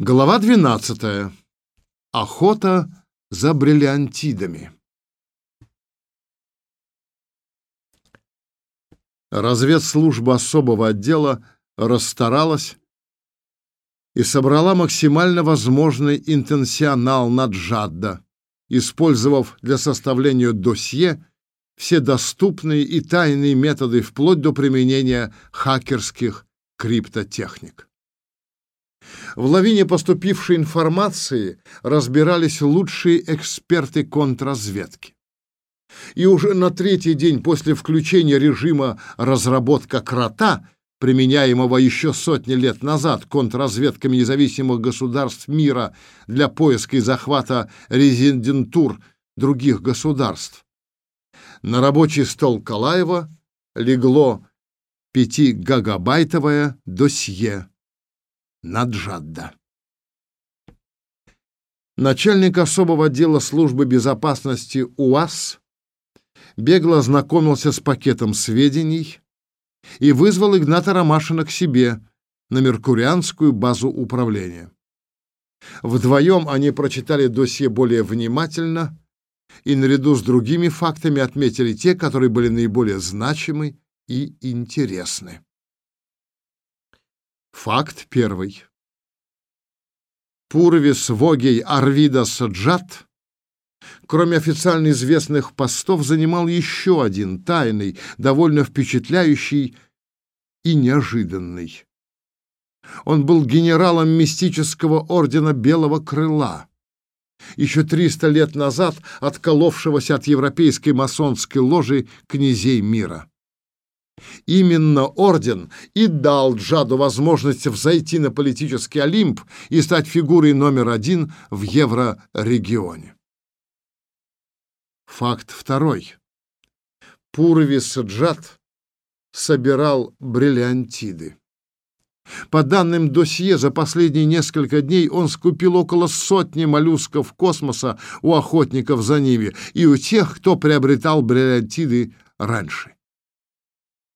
Глава 12. Охота за бриллиантидами. Разведслужба особого отдела расстаралась и собрала максимально возможный интенсионал на Джадда, использовав для составления досье все доступные и тайные методы вплоть до применения хакерских криптотехник. В лавине поступившей информации разбирались лучшие эксперты контрразведки. И уже на третий день после включения режима разработка крота, применяемого еще сотни лет назад контрразведками независимых государств мира для поиска и захвата резидентур других государств, на рабочий стол Калаева легло пятигагабайтовое досье Наджадда. Начальник особого отдела службы безопасности УАС бегло ознакомился с пакетом сведений и вызвал Игната Ромашина к себе на Меркурианскую базу управления. Вдвоем они прочитали досье более внимательно и наряду с другими фактами отметили те, которые были наиболее значимы и интересны. Факт первый. Пурвис Вогей Арвидас Джат, кроме официально известных постов, занимал еще один тайный, довольно впечатляющий и неожиданный. Он был генералом мистического ордена Белого Крыла, еще триста лет назад отколовшегося от европейской масонской ложи князей мира. Именно орден и дал Джаду возможность взойти на политический Олимп и стать фигурой номер один в еврорегионе. Факт второй. Пурвис Джад собирал бриллиантиды. По данным досье, за последние несколько дней он скупил около сотни моллюсков космоса у охотников за ними и у тех, кто приобретал бриллиантиды раньше.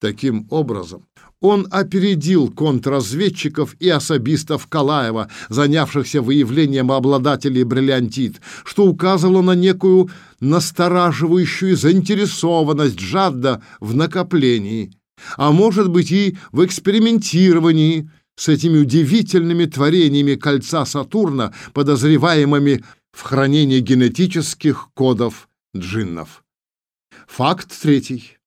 Таким образом, он опередил контрразведчиков и особистов Калаева, занявшихся выявлением обладателей бриллиантит, что указывало на некую настораживающую заинтересованность Джадда в накоплении, а может быть и в экспериментировании с этими удивительными творениями кольца Сатурна, подозреваемыми в хранении генетических кодов джиннов. Факт третий.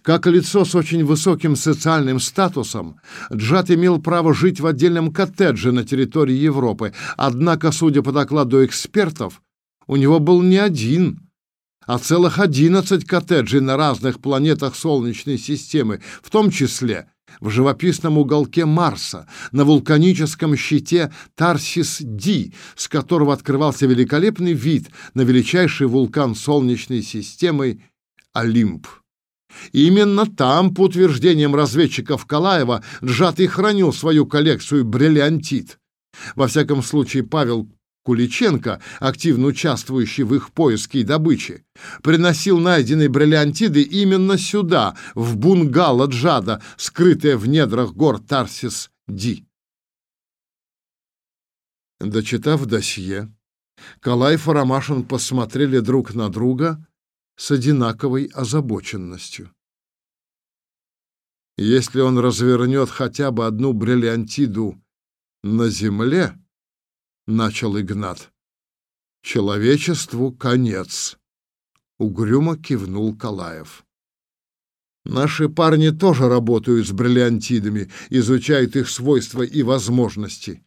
Как лицо с очень высоким социальным статусом, Джад имел право жить в отдельном коттедже на территории Европы, однако, судя по докладу экспертов, у него был не один, а целых одиннадцать коттеджей на разных планетах Солнечной системы, в том числе в живописном уголке Марса, на вулканическом щите Тарсис-Ди, с которого открывался великолепный вид на величайший вулкан Солнечной системы Олимп. Именно там, по утверждениям разведчиков Калаева, Джат и хранил свою коллекцию бриллиантит. Во всяком случае, Павел Куличенко, активно участвующий в их поиске и добыче, приносил найденные бриллиантиды именно сюда, в бунгало Джада, скрытое в недрах гор Тарсис-Ди. Дочитав досье, Калаев и Ромашин посмотрели друг на друга с одинаковой озабоченностью. Если он развернет хотя бы одну бриллиантиду на земле, начал Игнат, человечеству конец. Угрюмо кивнул Калаев. Наши парни тоже работают с бриллиантидами, изучают их свойства и возможности,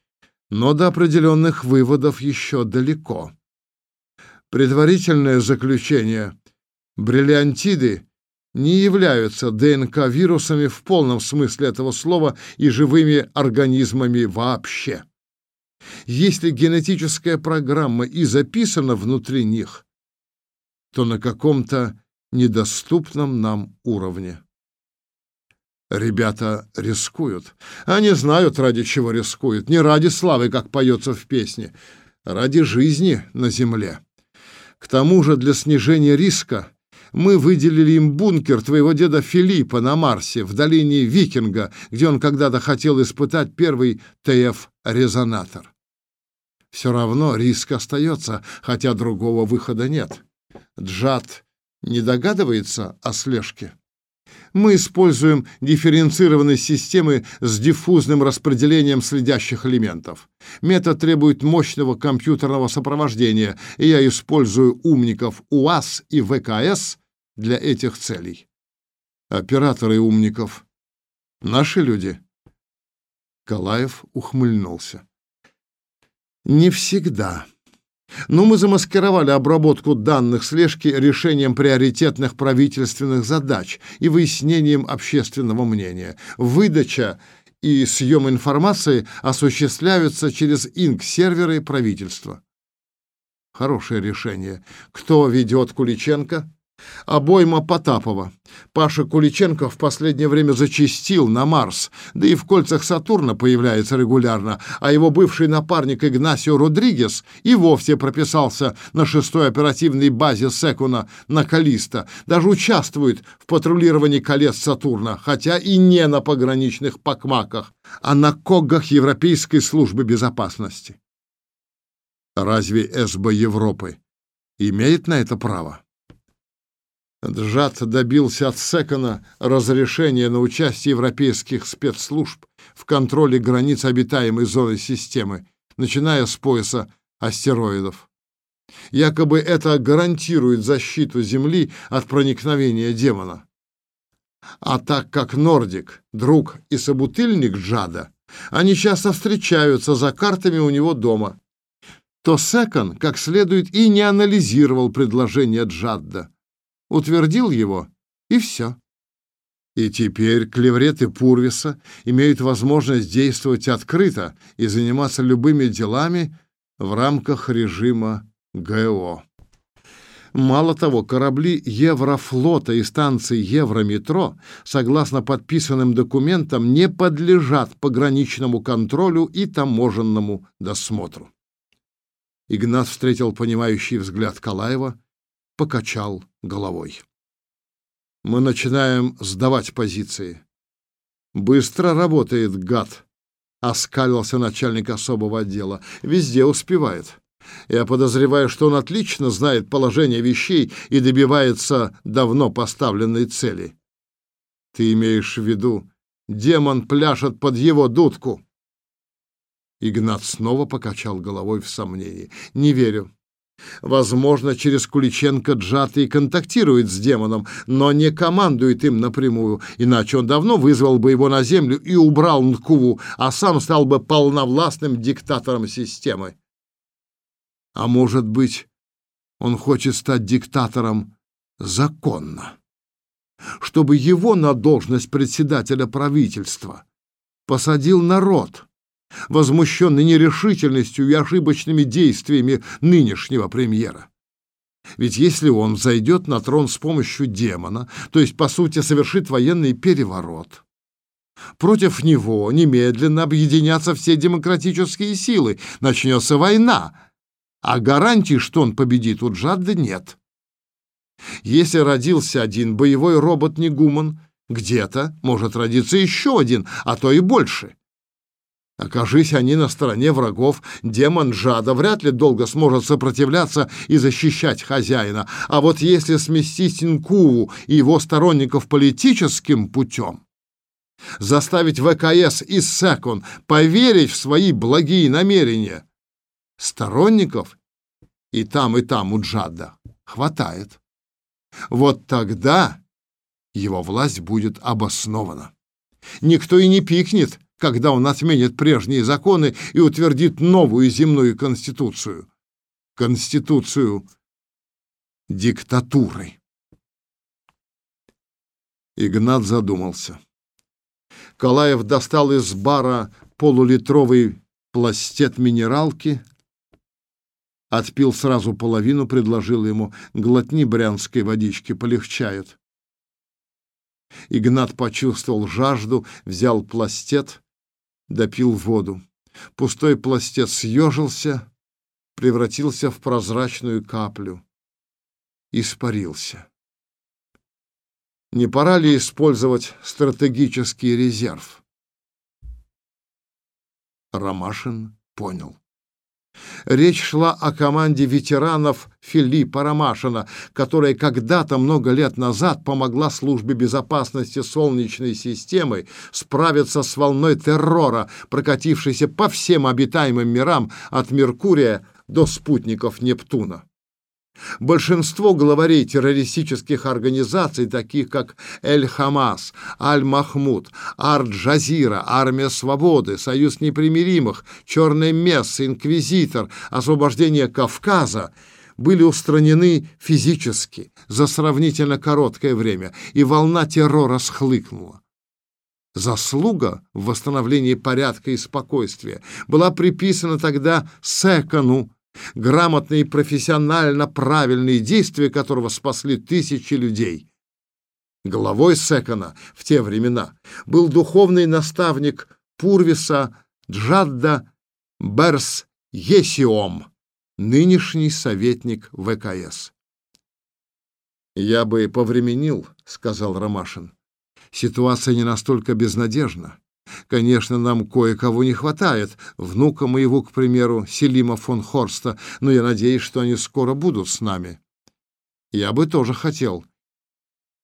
но до определенных выводов еще далеко. Предварительное заключение Бриллиантиды не являются ДНК-вирусами в полном смысле этого слова и живыми организмами вообще. Если генетическая программа и записана внутри них, то на каком-то недоступном нам уровне. Ребята рискуют. Они знают, ради чего рискуют. Не ради славы, как поется в песне, ради жизни на Земле. К тому же для снижения риска мы выделили им бункер твоего деда Филиппа на Марсе, в долине Викинга, где он когда-то хотел испытать первый ТФ-резонатор. Все равно риск остается, хотя другого выхода нет. Джад не догадывается о слежке. Мы используем дифференцированные системы с диффузным распределением следящих элементов. Метод требует мощного компьютерного сопровождения, и я использую умников УАЗ и ВКС для этих целей. Операторы умников. Наши люди. Калаев ухмыльнулся. Не всегда. Но мы замаскировали обработку данных слежки решением приоритетных правительственных задач и выяснением общественного мнения. Выдача и съем информации осуществляются через инк-серверы правительства. Хорошее решение. Кто ведет Куличенко? Обойма Потапова. Паша Куличенко в последнее время зачастил на Марс, да и в кольцах Сатурна появляется регулярно, а его бывший напарник Игнасио Родригес и вовсе прописался на шестой оперативной базе Секуна на Калиста, даже участвует в патрулировании колец Сатурна, хотя и не на пограничных покмаках, а на когах Европейской службы безопасности. Разве СБ Европы имеет на это право? Джад добился от Секона разрешения на участие европейских спецслужб в контроле границ обитаемой зоны системы, начиная с пояса астероидов. Якобы это гарантирует защиту Земли от проникновения демона. А так как Нордик — друг и собутыльник Джада, они часто встречаются за картами у него дома, то Секон как следует и не анализировал предложение Джадда утвердил его, и все. И теперь клевреты Пурвиса имеют возможность действовать открыто и заниматься любыми делами в рамках режима ГО. Мало того, корабли Еврофлота и станции Еврометро, согласно подписанным документам, не подлежат пограничному контролю и таможенному досмотру. Игнат встретил понимающий взгляд Калаева, покачал головой. Мы начинаем сдавать позиции. Быстро работает гад, оскалился начальник особого отдела. Везде успевает. Я подозреваю, что он отлично знает положение вещей и добивается давно поставленной цели. Ты имеешь в виду, демон пляшет под его дудку? Игнат снова покачал головой в сомнении. Не верю. Возможно, через Куличенко Джат и контактирует с демоном, но не командует им напрямую, иначе он давно вызвал бы его на землю и убрал Нкуву, а сам стал бы полновластным диктатором системы. А может быть, он хочет стать диктатором законно, чтобы его на должность председателя правительства посадил народ, возмущенный нерешительностью и ошибочными действиями нынешнего премьера. Ведь если он зайдет на трон с помощью демона, то есть, по сути, совершит военный переворот, против него немедленно объединятся все демократические силы, начнется война, а гарантий, что он победит у Джадда, нет. Если родился один боевой робот-негуман, где-то может родиться еще один, а то и больше. Окажись они на стороне врагов, демон Жада вряд ли долго сможет сопротивляться и защищать хозяина. А вот если сместить Инкуву и его сторонников политическим путем, заставить ВКС и Секон поверить в свои благие намерения, сторонников и там, и там у Джада хватает. Вот тогда его власть будет обоснована. Никто и не пикнет, когда он отменит прежние законы и утвердит новую земную конституцию. Конституцию диктатуры. Игнат задумался. Калаев достал из бара полулитровый пластет минералки, отпил сразу половину, предложил ему «Глотни брянской водички, полегчает». Игнат почувствовал жажду, взял пластет, допил воду. Пустой пластец съежился, превратился в прозрачную каплю. Испарился. Не пора ли использовать стратегический резерв? Ромашин понял. Речь шла о команде ветеранов Филиппа Ромашина, которая когда-то много лет назад помогла службе безопасности Солнечной системы справиться с волной террора, прокатившейся по всем обитаемым мирам от Меркурия до спутников Нептуна. Большинство главарей террористических организаций, таких как Эль-Хамас, Аль-Махмуд, Ар-Джазира, Армия Свободы, Союз Непримиримых, Черная Месса, Инквизитор, Освобождение Кавказа, были устранены физически за сравнительно короткое время, и волна террора схлыкнула. Заслуга в восстановлении порядка и спокойствия была приписана тогда Секону, грамотные и профессионально правильные действия которого спасли тысячи людей. Главой Секона в те времена был духовный наставник Пурвиса Джадда Берс Есиом, нынешний советник ВКС. «Я бы повременил», — сказал Ромашин. «Ситуация не настолько безнадежна. Конечно, нам кое-кого не хватает, внука моего, к примеру, Селима фон Хорста, но я надеюсь, что они скоро будут с нами. Я бы тоже хотел.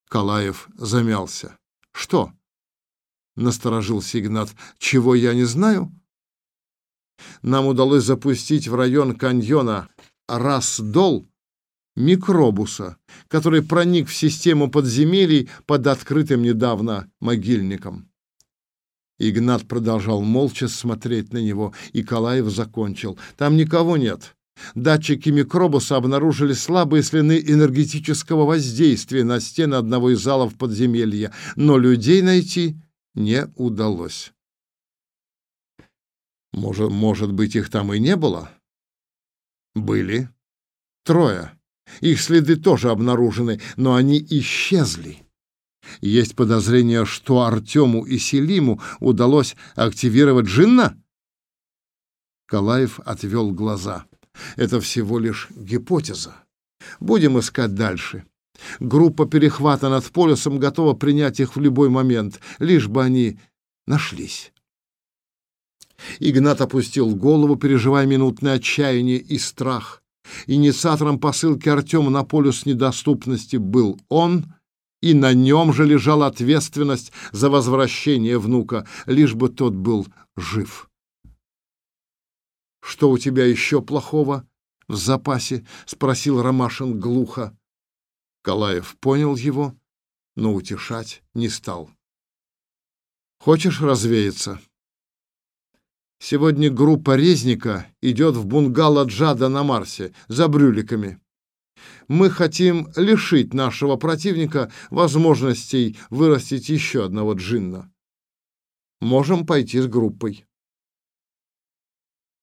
Калаев замялся. Что? Насторожился Игнат. Чего я не знаю? Нам удалось запустить в район каньона Расдол микробуса, который проник в систему подземелий под открытым недавно могильником. Игнат продолжал молча смотреть на него, и Калаев закончил. «Там никого нет. Датчики микробуса обнаружили слабые следы энергетического воздействия на стены одного из залов подземелья, но людей найти не удалось». «Может, может быть, их там и не было?» «Были. Трое. Их следы тоже обнаружены, но они исчезли». Есть подозрение, что Артему и Селиму удалось активировать Джинна? Калаев отвел глаза. Это всего лишь гипотеза. Будем искать дальше. Группа перехвата над полюсом готова принять их в любой момент, лишь бы они нашлись. Игнат опустил голову, переживая минутное отчаяние и страх. Инициатором посылки Артема на полюс недоступности был он — и на нем же лежала ответственность за возвращение внука, лишь бы тот был жив. «Что у тебя еще плохого в запасе?» — спросил Ромашин глухо. Калаев понял его, но утешать не стал. «Хочешь развеяться?» Сегодня группа Резника идет в бунгало Джада на Марсе за брюликами мы хотим лишить нашего противника возможностей вырастить еще одного джинна. Можем пойти с группой.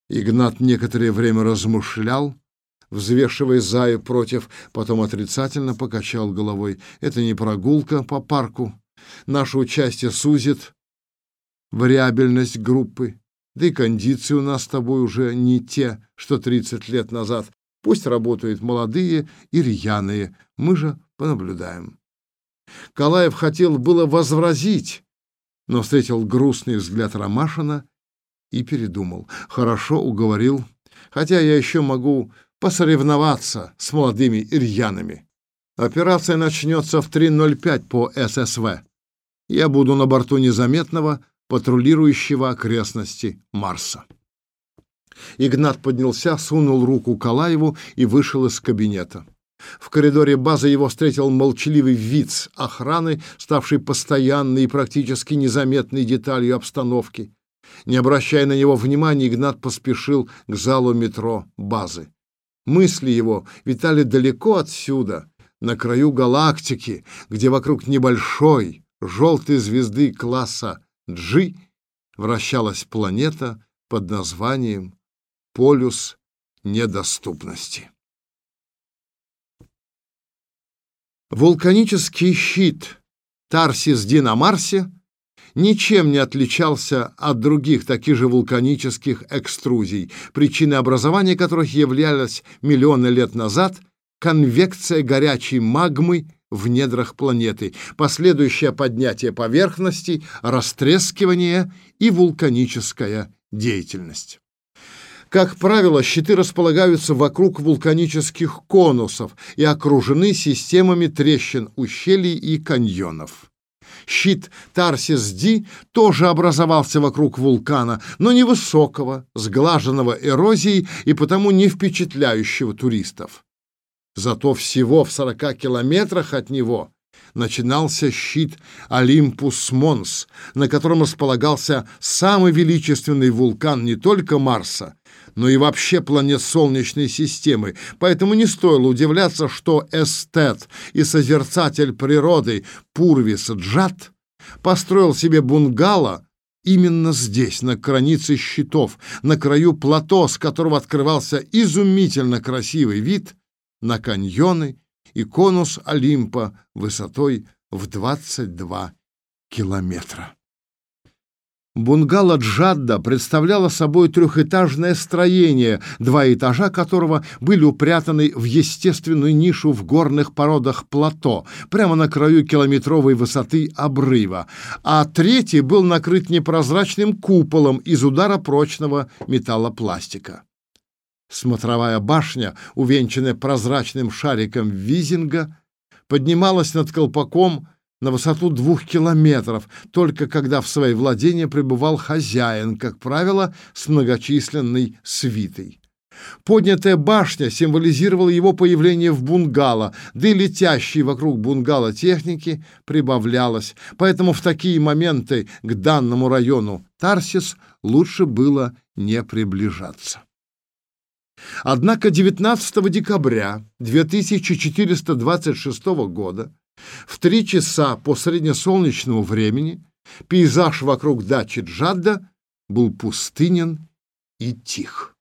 Игнат некоторое время размышлял, взвешивая за и против, потом отрицательно покачал головой. Это не прогулка по парку. Наше участие сузит вариабельность группы. Да и кондиции у нас с тобой уже не те, что 30 лет назад. Пусть работают молодые и рьяные, мы же понаблюдаем. Калаев хотел было возразить, но встретил грустный взгляд Ромашина и передумал. Хорошо уговорил, хотя я еще могу посоревноваться с молодыми ирьянами. Операция начнется в 3.05 по ССВ. Я буду на борту незаметного, патрулирующего окрестности Марса. Игнат поднялся, сунул руку Калаеву и вышел из кабинета. В коридоре базы его встретил молчаливый виц охраны, ставший постоянной и практически незаметной деталью обстановки. Не обращая на него внимания, Игнат поспешил к залу метро базы. Мысли его витали далеко отсюда, на краю галактики, где вокруг небольшой желтой звезды класса G вращалась планета под названием полюс недоступности. Вулканический щит Тарсис-Ди на Марсе ничем не отличался от других таких же вулканических экструзий, причиной образования которых являлась миллионы лет назад конвекция горячей магмы в недрах планеты, последующее поднятие поверхности, растрескивание и вулканическая деятельность. Как правило, щиты располагаются вокруг вулканических конусов и окружены системами трещин, ущелий и каньонов. Щит Тарсис-Ди тоже образовался вокруг вулкана, но невысокого, сглаженного эрозией и потому не впечатляющего туристов. Зато всего в 40 километрах от него начинался щит Олимпус Монс, на котором располагался самый величественный вулкан не только Марса, но и вообще планет Солнечной системы, поэтому не стоило удивляться, что эстет и созерцатель природы Пурвис Джат построил себе бунгало именно здесь, на границе щитов, на краю плато, с которого открывался изумительно красивый вид на каньоны и конус Олимпа высотой в 22 километра. Бунгало Джадда представляло собой трехэтажное строение, два этажа которого были упрятаны в естественную нишу в горных породах плато, прямо на краю километровой высоты обрыва, а третий был накрыт непрозрачным куполом из удара прочного металлопластика. Смотровая башня, увенчанная прозрачным шариком визинга, поднималась над колпаком на высоту двух километров, только когда в свои владения пребывал хозяин, как правило, с многочисленной свитой. Поднятая башня символизировала его появление в бунгало, да и летящей вокруг бунгало техники прибавлялось, поэтому в такие моменты к данному району Тарсис лучше было не приближаться. Однако 19 декабря 2426 года в три часа по среднесолнечному времени пейзаж вокруг дачи Джадда был пустынен и тих.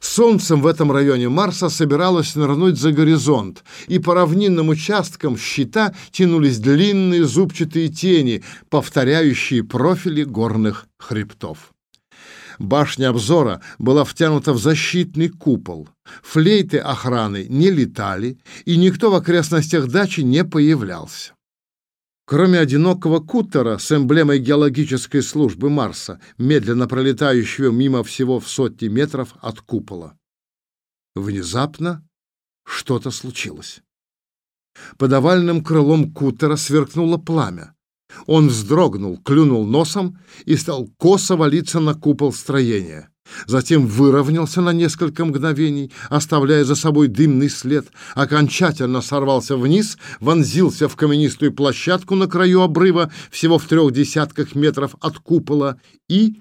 Солнцем в этом районе Марса собиралось нырнуть за горизонт, и по равнинным участкам щита тянулись длинные зубчатые тени, повторяющие профили горных хребтов. Башня обзора была втянута в защитный купол. Флейты охраны не летали, и никто в окрестностях дачи не появлялся. Кроме одинокого кутера с эмблемой геологической службы Марса, медленно пролетающего мимо всего в сотни метров от купола. Внезапно что-то случилось. Под овальным крылом кутера сверкнуло пламя. Он вздрогнул, клюнул носом и стал косо валиться на купол строения. Затем выровнялся на несколько мгновений, оставляя за собой дымный след, окончательно сорвался вниз, вонзился в каменистую площадку на краю обрыва, всего в трех десятках метров от купола, и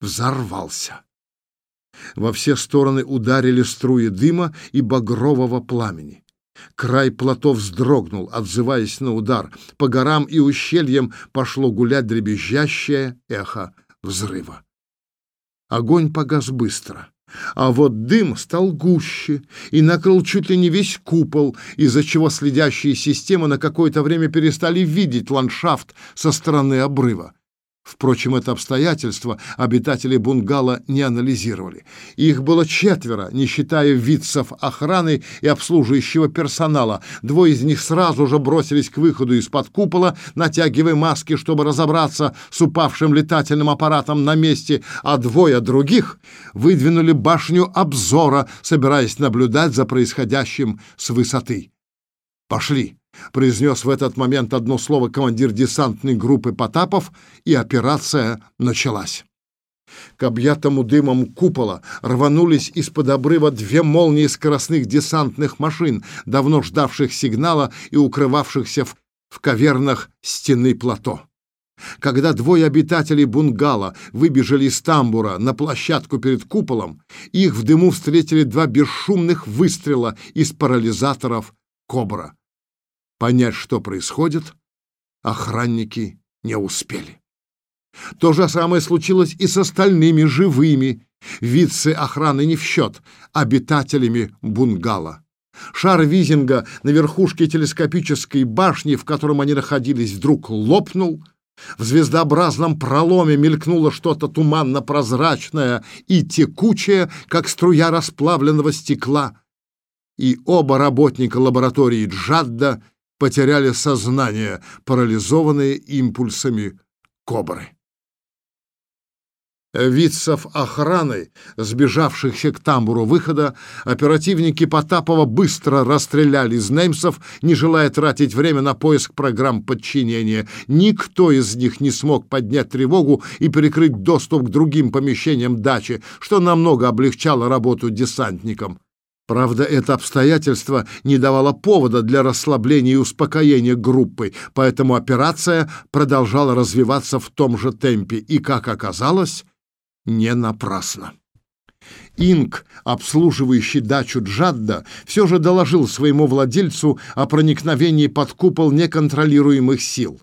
взорвался. Во все стороны ударили струи дыма и багрового пламени. Край плато вздрогнул, отзываясь на удар. По горам и ущельям пошло гулять дребезжащее эхо взрыва. Огонь погас быстро. А вот дым стал гуще и накрыл чуть ли не весь купол, из-за чего следящие системы на какое-то время перестали видеть ландшафт со стороны обрыва. Впрочем, это обстоятельство обитатели бунгало не анализировали. Их было четверо, не считая вицев охраны и обслуживающего персонала. Двое из них сразу же бросились к выходу из-под купола, натягивая маски, чтобы разобраться с упавшим летательным аппаратом на месте, а двое других выдвинули башню обзора, собираясь наблюдать за происходящим с высоты. «Пошли!» произнес в этот момент одно слово командир десантной группы Потапов, и операция началась. К объятому дымом купола рванулись из-под обрыва две молнии скоростных десантных машин, давно ждавших сигнала и укрывавшихся в, в кавернах стены плато. Когда двое обитателей бунгало выбежали из тамбура на площадку перед куполом, их в дыму встретили два бесшумных выстрела из парализаторов «Кобра». Понять, что происходит, охранники не успели. То же самое случилось и с остальными живыми, вице-охраны не в счет, обитателями бунгало. Шар Визинга на верхушке телескопической башни, в котором они находились, вдруг лопнул. В звездообразном проломе мелькнуло что-то туманно-прозрачное и текучее, как струя расплавленного стекла. И оба работника лаборатории Джадда потеряли сознание, парализованные импульсами кобры. Вицев охраны, сбежавшихся к тамбуру выхода, оперативники Потапова быстро расстреляли из немцев, не желая тратить время на поиск программ подчинения. Никто из них не смог поднять тревогу и перекрыть доступ к другим помещениям дачи, что намного облегчало работу десантникам. Правда, это обстоятельство не давало повода для расслабления и успокоения группы, поэтому операция продолжала развиваться в том же темпе и, как оказалось, не напрасно. Инк, обслуживающий дачу Джадда, все же доложил своему владельцу о проникновении под купол неконтролируемых сил.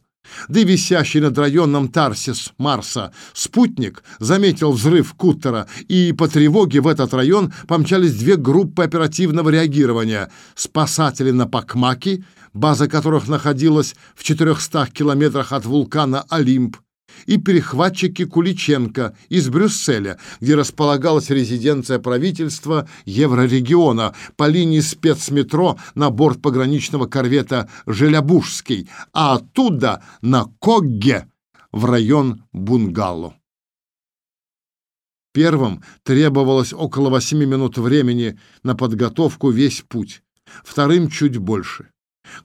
Да и висящий над районом Тарсис Марса спутник заметил взрыв куттера, и по тревоге в этот район помчались две группы оперативного реагирования — спасатели на Пакмаки, база которых находилась в 400 километрах от вулкана Олимп, и перехватчики Куличенко из Брюсселя, где располагалась резиденция правительства Еврорегиона по линии спецметро на борт пограничного корвета «Желябужский», а оттуда на Когге в район Бунгалу. Первым требовалось около восьми минут времени на подготовку весь путь, вторым чуть больше.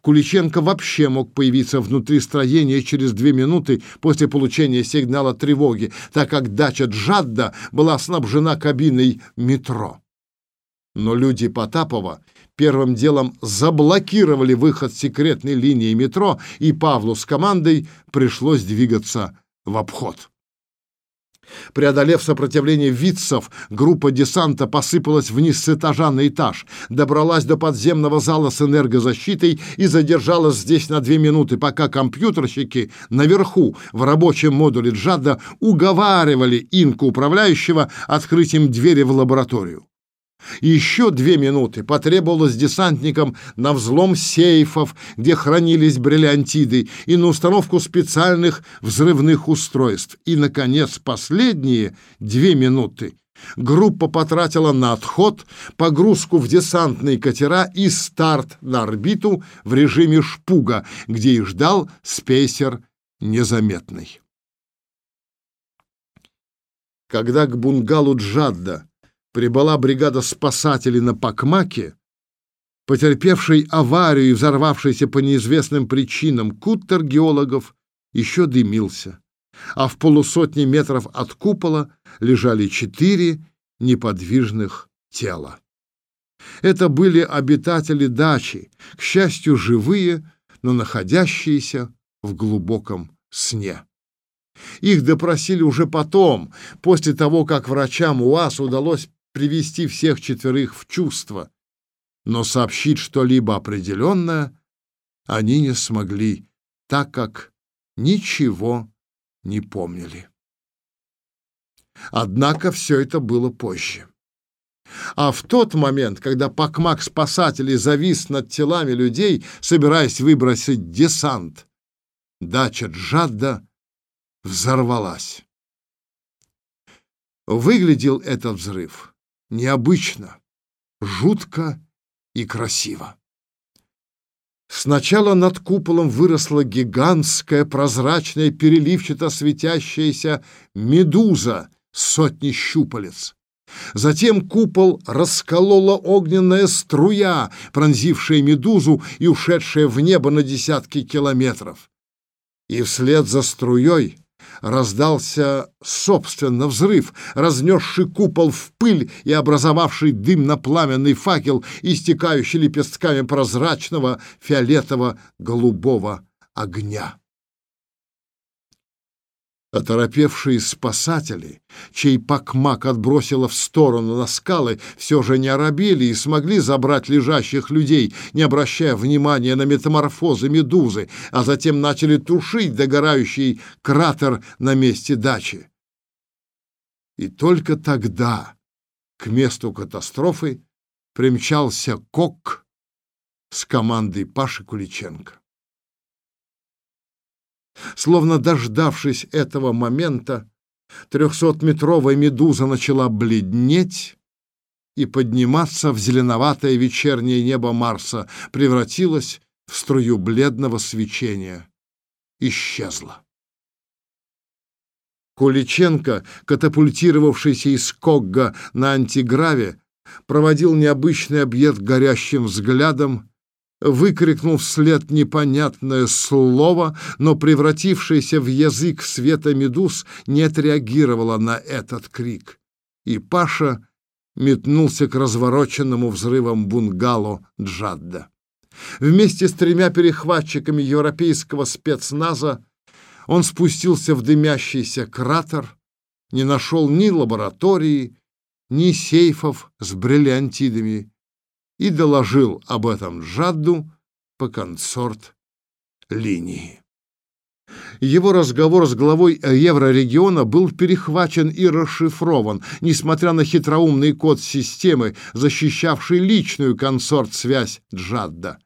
Куличенко вообще мог появиться внутри строения через две минуты после получения сигнала тревоги, так как дача Джадда была снабжена кабиной метро. Но люди Потапова первым делом заблокировали выход секретной линии метро, и Павлу с командой пришлось двигаться в обход. Преодолев сопротивление витцев, группа десанта посыпалась вниз с этажа на этаж, добралась до подземного зала с энергозащитой и задержалась здесь на две минуты, пока компьютерщики наверху в рабочем модуле Джадда уговаривали инку управляющего открыть им двери в лабораторию. Еще две минуты потребовалось десантникам на взлом сейфов, где хранились бриллиантиды, и на установку специальных взрывных устройств. И, наконец, последние две минуты группа потратила на отход, погрузку в десантные катера и старт на орбиту в режиме шпуга, где их ждал спейсер незаметный. Когда к бунгалу Джадда прибыла бригада спасателей на Пакмаке, потерпевший аварию и взорвавшийся по неизвестным причинам куттер геологов еще дымился, а в полусотни метров от купола лежали четыре неподвижных тела. Это были обитатели дачи, к счастью, живые, но находящиеся в глубоком сне. Их допросили уже потом, после того, как врачам УАЗ удалось привести всех четверых в чувство, но сообщить что-либо определенное они не смогли, так как ничего не помнили. Однако все это было позже. А в тот момент, когда Пакмак спасателей завис над телами людей, собираясь выбросить десант, дача Джадда взорвалась. Выглядел этот взрыв необычно, жутко и красиво. Сначала над куполом выросла гигантская, прозрачная, переливчато светящаяся медуза с сотней щупалец. Затем купол расколола огненная струя, пронзившая медузу и ушедшая в небо на десятки километров. И вслед за струей раздался, собственно, взрыв, разнесший купол в пыль и образовавший дымно-пламенный факел, истекающий лепестками прозрачного фиолетово-голубого огня. Оторопевшие спасатели, чей пакмак отбросило в сторону на скалы, все же не оробели и смогли забрать лежащих людей, не обращая внимания на метаморфозы медузы, а затем начали тушить догорающий кратер на месте дачи. И только тогда к месту катастрофы примчался Кок с командой Паши Куличенко. Словно дождавшись этого момента, трехсотметровая медуза начала бледнеть и подниматься в зеленоватое вечернее небо Марса, превратилась в струю бледного свечения. Исчезла. Куличенко, катапультировавшийся из Когга на антиграве, проводил необычный объект горящим взглядом, выкрикнул вслед непонятное слово, но превратившаяся в язык света медуз не отреагировала на этот крик. И Паша метнулся к развороченному взрывом бунгало Джадда. Вместе с тремя перехватчиками европейского спецназа он спустился в дымящийся кратер, не нашел ни лаборатории, ни сейфов с бриллиантидами и доложил об этом Жадду по консорт линии. Его разговор с главой еврорегиона был перехвачен и расшифрован, несмотря на хитроумный код системы, защищавший личную консорт-связь Джадда.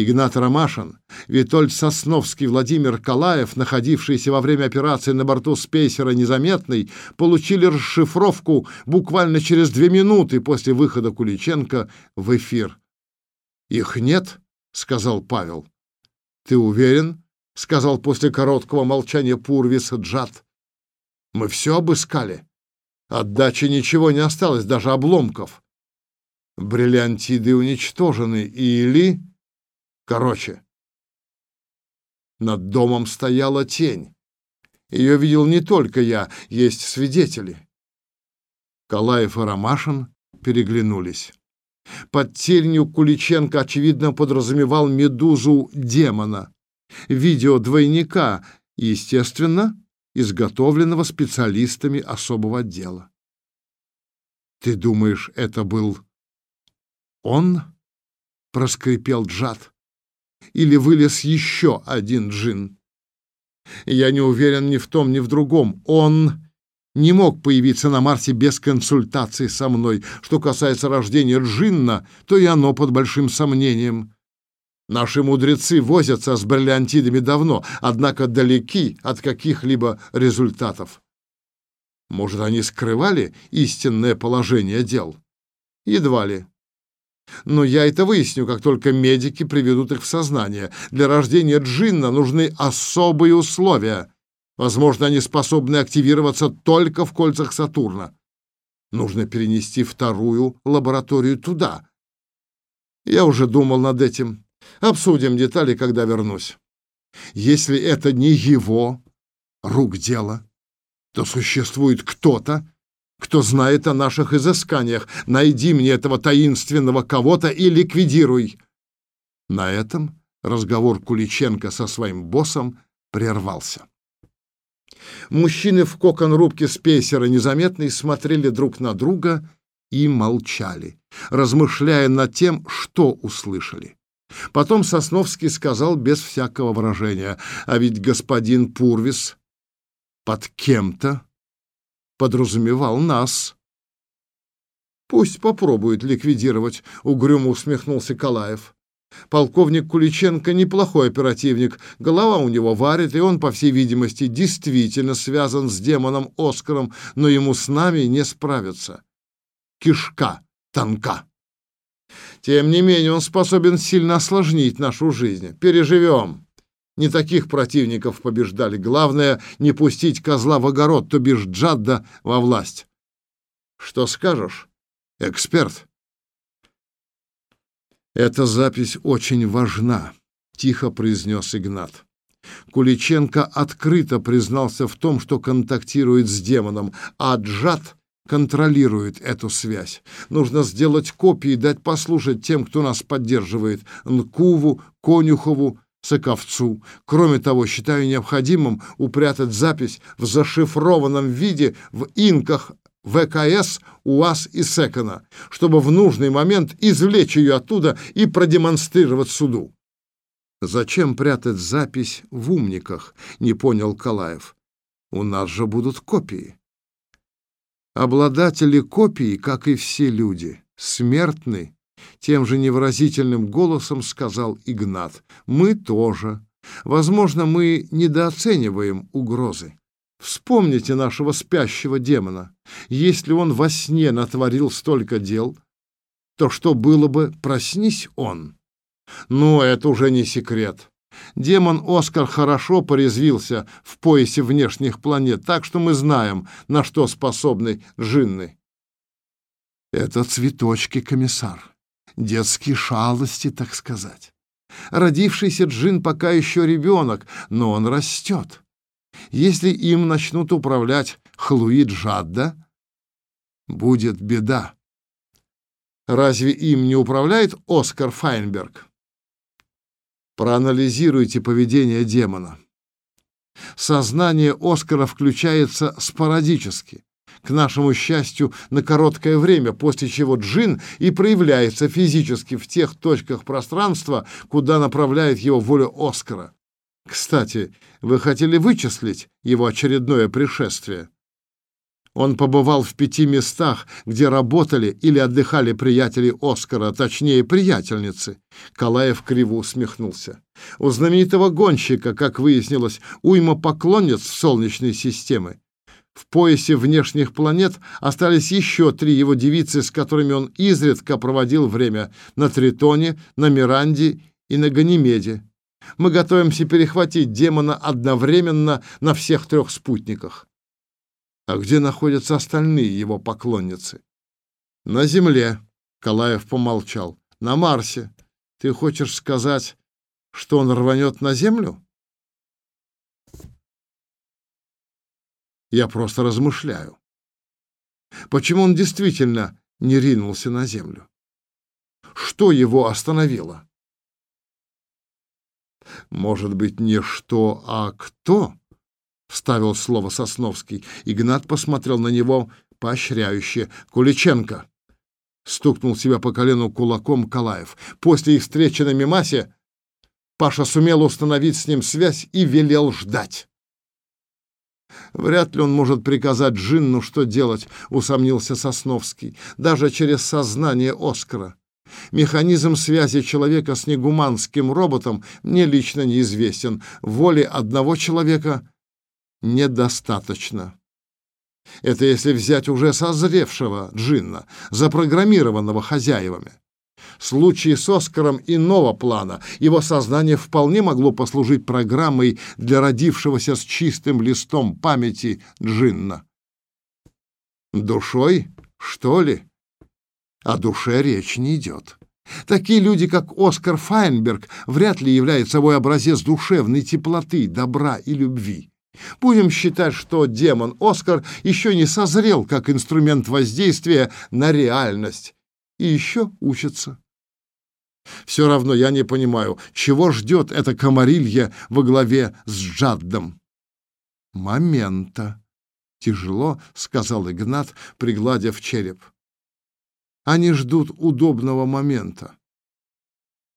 Игнат Ромашин, Витольд Сосновский, Владимир Калаев, находившиеся во время операции на борту спейсера «Незаметный», получили расшифровку буквально через две минуты после выхода Куличенко в эфир. «Их нет?» — сказал Павел. «Ты уверен?» — сказал после короткого молчания Пурвис Джад. «Мы все обыскали. От дачи ничего не осталось, даже обломков. Бриллиантиды уничтожены или...» Короче, над домом стояла тень. Ее видел не только я, есть свидетели. Калаев и Ромашин переглянулись. Под тельню Куличенко, очевидно, подразумевал медузу демона. Видео двойника, естественно, изготовленного специалистами особого отдела. «Ты думаешь, это был он?» — проскрипел Джад или вылез еще один джин. Я не уверен ни в том, ни в другом. Он не мог появиться на Марсе без консультации со мной. Что касается рождения джинна, то и оно под большим сомнением. Наши мудрецы возятся с бриллиантидами давно, однако далеки от каких-либо результатов. Может, они скрывали истинное положение дел? Едва ли. Но я это выясню, как только медики приведут их в сознание. Для рождения джинна нужны особые условия. Возможно, они способны активироваться только в кольцах Сатурна. Нужно перенести вторую лабораторию туда. Я уже думал над этим. Обсудим детали, когда вернусь. Если это не его рук дело, то существует кто-то, кто знает о наших изысканиях. Найди мне этого таинственного кого-то и ликвидируй. На этом разговор Куличенко со своим боссом прервался. Мужчины в кокон-рубке спейсера незаметно смотрели друг на друга и молчали, размышляя над тем, что услышали. Потом Сосновский сказал без всякого выражения, а ведь господин Пурвис под кем-то подразумевал нас. Пусть попробует ликвидировать, угрюмо усмехнулся Калаев. Полковник Куличенко неплохой оперативник, голова у него варит, и он, по всей видимости, действительно связан с демоном Оскаром, но ему с нами не справиться. Кишка тонка. Тем не менее, он способен сильно осложнить нашу жизнь. Переживем. Не таких противников побеждали. Главное — не пустить козла в огород, то бишь Джадда во власть. Что скажешь, эксперт? Эта запись очень важна, тихо произнес Игнат. Куличенко открыто признался в том, что контактирует с демоном, а Джад контролирует эту связь. Нужно сделать копии и дать послушать тем, кто нас поддерживает: Нкуву, Конюхову, Соковцу. Кроме того, считаю необходимым упрятать запись в зашифрованном виде в инках ВКС, УАЗ и Секона, чтобы в нужный момент извлечь ее оттуда и продемонстрировать суду. Зачем прятать запись в умниках, не понял Калаев. У нас же будут копии. Обладатели копий, как и все люди, смертны тем же невыразительным голосом сказал Игнат. Мы тоже. Возможно, мы недооцениваем угрозы. Вспомните нашего спящего демона. Если он во сне натворил столько дел, то что было бы, проснись он? Но это уже не секрет. Демон Оскар хорошо порезвился в поясе внешних планет, так что мы знаем, на что способны джинны. Это цветочки, комиссар. Детские шалости, так сказать. Родившийся джин пока еще ребенок, но он растет. Если им начнут управлять Хлуи Джадда, будет беда. Разве им не управляет Оскар Файнберг? Проанализируйте поведение демона. Сознание Оскара включается спорадически, к нашему счастью, на короткое время, после чего джин и проявляется физически в тех точках пространства, куда направляет его воля Оскара. Кстати, вы хотели вычислить его очередное пришествие? Он побывал в пяти местах, где работали или отдыхали приятели Оскара, точнее, приятельницы. Калаев криво усмехнулся. У знаменитого гонщика, как выяснилось, уйма поклонниц Солнечной системы. В поясе внешних планет остались еще три его девицы, с которыми он изредка проводил время на Тритоне, на Миранде и на Ганимеде. Мы готовимся перехватить демона одновременно на всех трех спутниках. А где находятся остальные его поклонницы? На земле, Калаев помолчал. На Марсе. Ты хочешь сказать, что он рванет на землю? Я просто размышляю. Почему он действительно не ринулся на землю? Что его остановило? Может быть, не что, а кто? вставил слово Сосновский. Игнат посмотрел на него поощряюще. Куличенко стукнул себя по колену кулаком Калаев. После их встречи на Мимасе Паша сумел установить с ним связь и велел ждать. Вряд ли он может приказать Джинну, что делать, усомнился Сосновский, даже через сознание Оскара. Механизм связи человека с негуманским роботом мне лично неизвестен. Воли одного человека недостаточно. Это если взять уже созревшего джинна, запрограммированного хозяевами. В случае с Оскаром иного плана его сознание вполне могло послужить программой для родившегося с чистым листом памяти джинна. Душой, что ли? О душе речь не идет. Такие люди, как Оскар Файнберг, вряд ли являются собой образец душевной теплоты, добра и любви. Будем считать, что демон Оскар еще не созрел как инструмент воздействия на реальность и еще учится. Все равно я не понимаю, чего ждет эта комарилья во главе с Джаддом. Момента. Тяжело, сказал Игнат, пригладив череп. Они ждут удобного момента.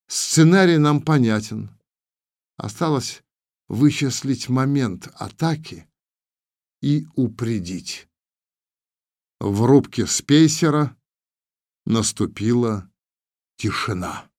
Сценарий нам понятен. Осталось вычислить момент атаки и упредить. В рубке спейсера наступила тишина.